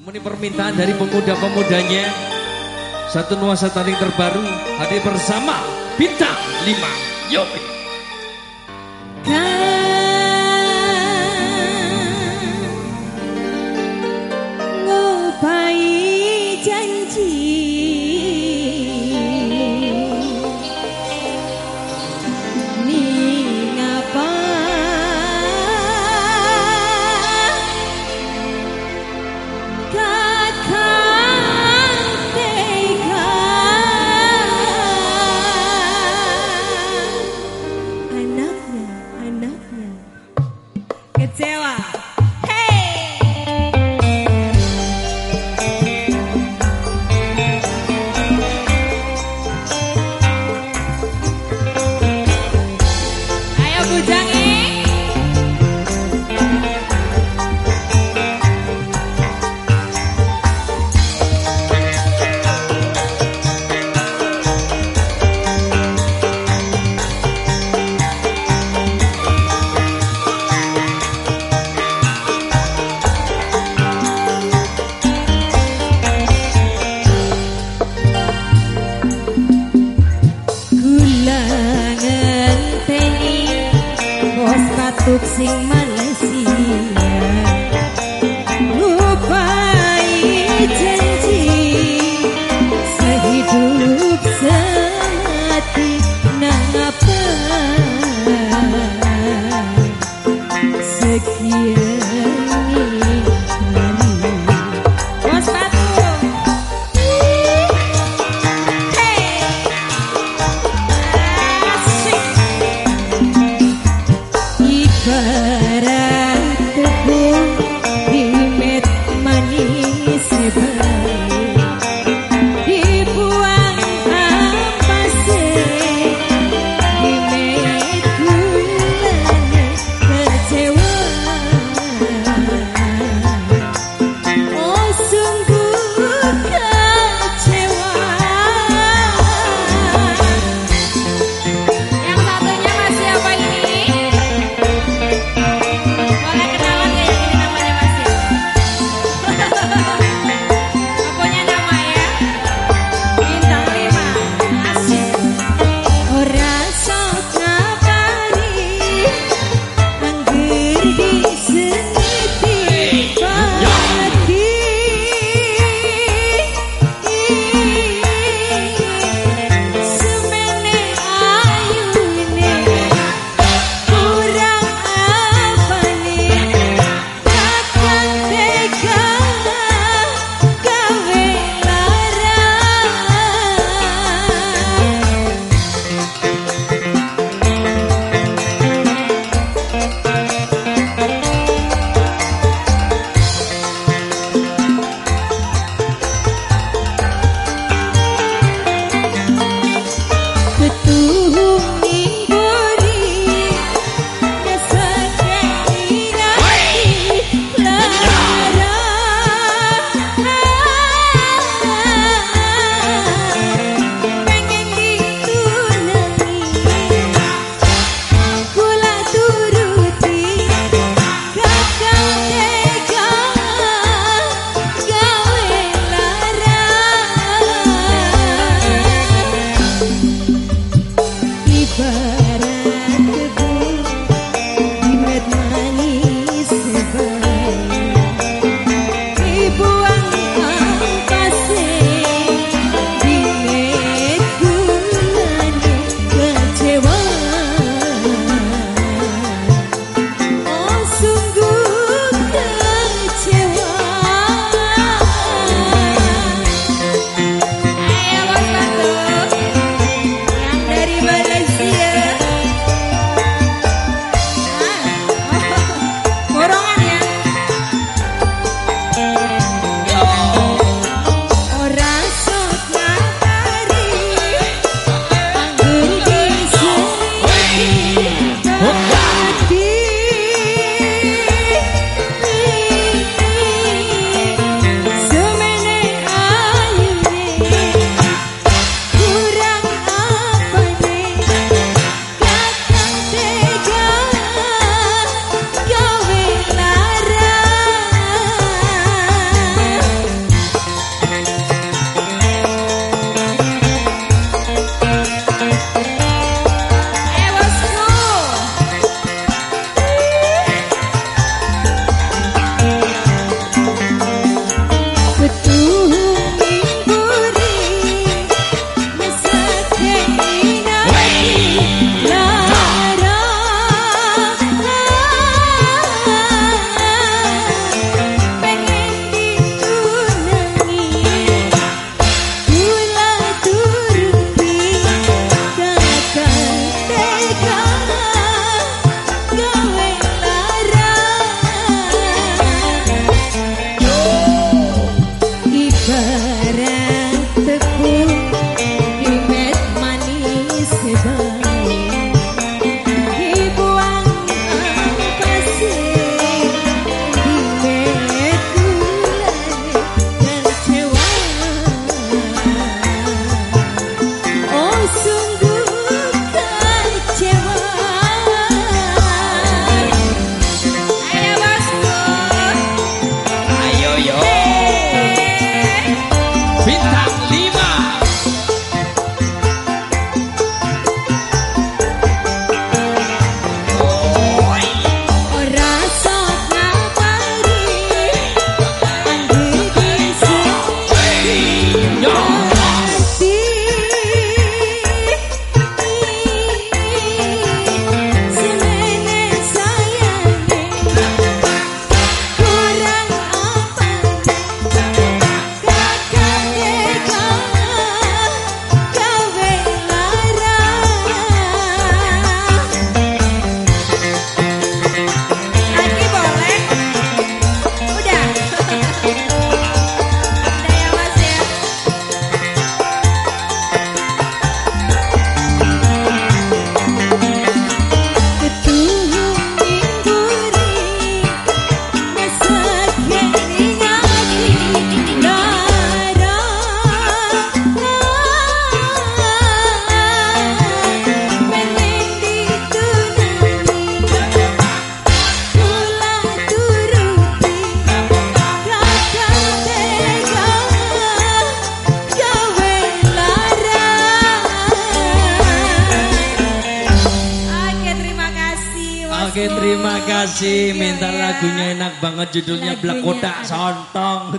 Ini permintaan dari pemuda-pemudanya. Satu nuansa tanding terbaru Hadir bersama Bintang 5 Yopi you. Oke terima kasih. Minta lagunya enak banget judulnya Black Sontong